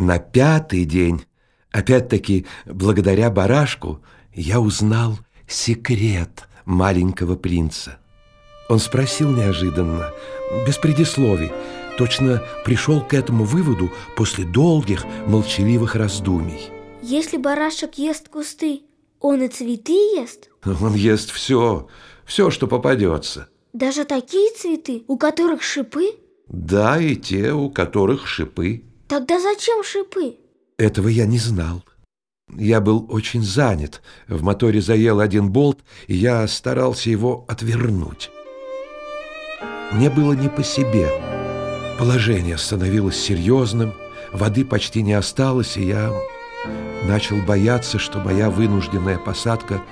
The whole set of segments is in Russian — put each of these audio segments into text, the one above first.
На пятый день, опять-таки благодаря барашку, я узнал секрет маленького принца. Он спросил неожиданно, без предисловий, точно пришел к этому выводу после долгих молчаливых раздумий. Если барашек ест кусты, он и цветы ест? Он ест все, все, что попадется. Даже такие цветы, у которых шипы? Да, и те, у которых шипы. Тогда зачем шипы? Этого я не знал. Я был очень занят. В моторе заел один болт, и я старался его отвернуть. Мне было не по себе. Положение становилось серьезным, воды почти не осталось, и я начал бояться, что моя вынужденная посадка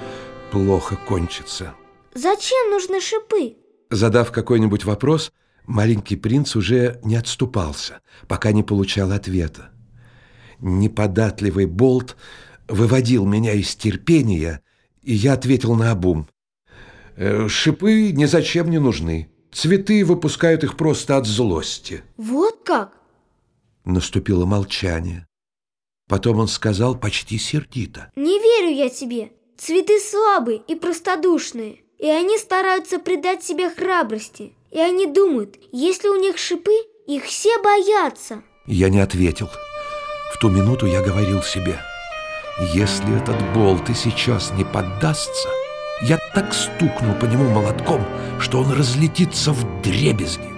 плохо кончится. Зачем нужны шипы? Задав какой-нибудь вопрос, маленький принц уже не отступался, пока не получал ответа. Неподатливый болт выводил меня из терпения, и я ответил на обум. «Э, «Шипы ни зачем не нужны». Цветы выпускают их просто от злости. Вот как? Наступило молчание. Потом он сказал почти сердито. Не верю я тебе. Цветы слабые и простодушные. И они стараются придать себе храбрости. И они думают, если у них шипы, их все боятся. Я не ответил. В ту минуту я говорил себе, если этот болт и сейчас не поддастся, я так стукну по нему молотком, что он разлетится в дребезги.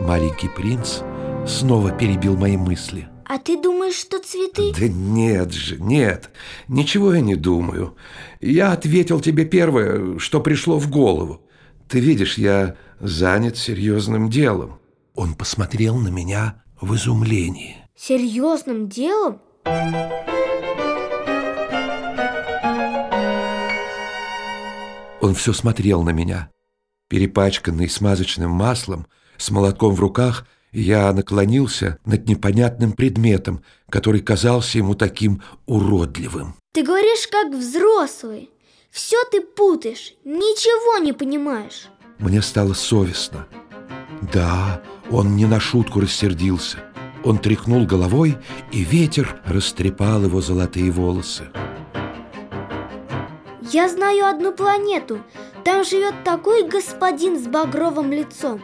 Маленький принц снова перебил мои мысли. А ты думаешь, что цветы? Да нет же, нет, ничего я не думаю. Я ответил тебе первое, что пришло в голову. Ты видишь, я занят серьезным делом. Он посмотрел на меня в изумлении. Серьезным делом? Он все смотрел на меня. Перепачканный смазочным маслом, с молотком в руках, я наклонился над непонятным предметом, который казался ему таким уродливым. Ты говоришь, как взрослый. Все ты путаешь, ничего не понимаешь. Мне стало совестно. Да, он не на шутку рассердился. Он тряхнул головой, и ветер растрепал его золотые волосы. Я знаю одну планету. Там живет такой господин с багровым лицом.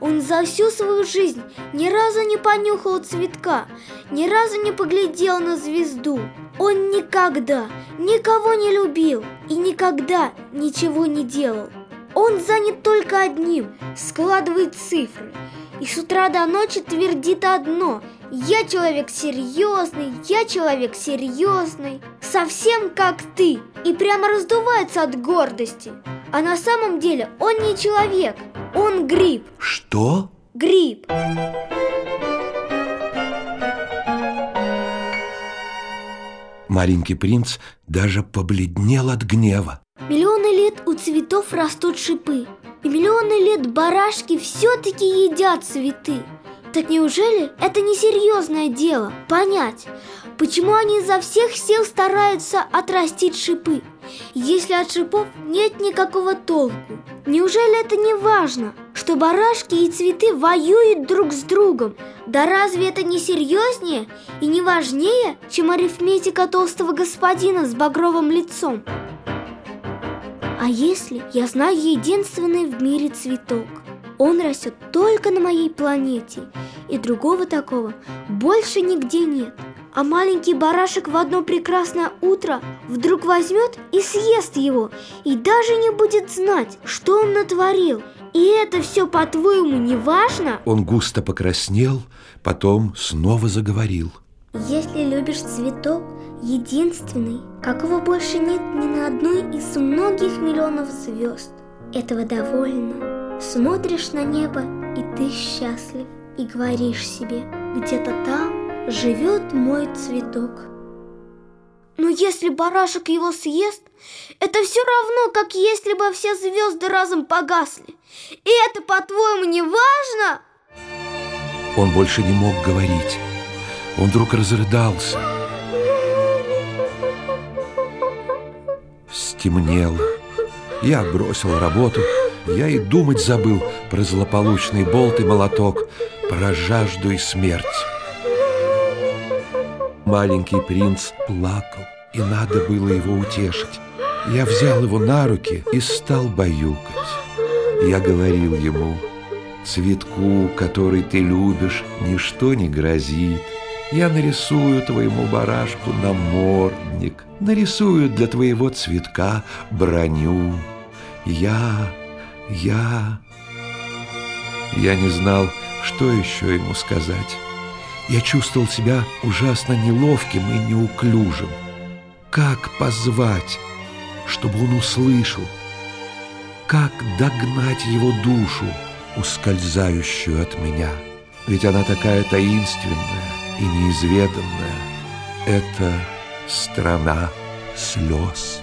Он за всю свою жизнь ни разу не понюхал цветка, ни разу не поглядел на звезду. Он никогда никого не любил и никогда ничего не делал. Он занят только одним – складывает цифры. И с утра до ночи твердит одно – я человек серьезный, я человек серьезный, совсем как ты, и прямо раздувается от гордости. А на самом деле он не человек, он гриб. Что? Гриб. Маленький принц даже побледнел от гнева. Миллионы лет у цветов растут шипы, и миллионы лет барашки все-таки едят цветы. Так неужели это не серьезное дело понять, почему они изо всех сил стараются отрастить шипы, если от шипов нет никакого толку? Неужели это не важно, что барашки и цветы воюют друг с другом? Да разве это не серьезнее и не важнее, чем арифметика толстого господина с багровым лицом? А если я знаю единственный в мире цветок? Он растет только на моей планете, и другого такого больше нигде нет. А маленький барашек в одно прекрасное утро вдруг возьмет и съест его, и даже не будет знать, что он натворил. И это все, по-твоему, не важно? Он густо покраснел, потом снова заговорил. Если любишь цветок, единственный, какого больше нет ни на одной из многих миллионов звезд, этого довольно. Смотришь на небо, и ты счастлив, и говоришь себе, где-то там живет мой цветок. Но если барашек его съест, это все равно, как если бы все звезды разом погасли. И это, по-твоему, не важно? Он больше не мог говорить. Он вдруг разрыдался. Стемнело. Я бросил работу я и думать забыл про злополучный болт и молоток, про жажду и смерть. Маленький принц плакал, и надо было его утешить. Я взял его на руки и стал баюкать. Я говорил ему, цветку, который ты любишь, ничто не грозит. Я нарисую твоему барашку намордник, нарисую для твоего цветка броню. Я, я... Я не знал, что еще ему сказать. Я чувствовал себя ужасно неловким и неуклюжим. Как позвать, чтобы он услышал? Как догнать его душу, ускользающую от меня? Ведь она такая таинственная и неизведанная. Это страна слез.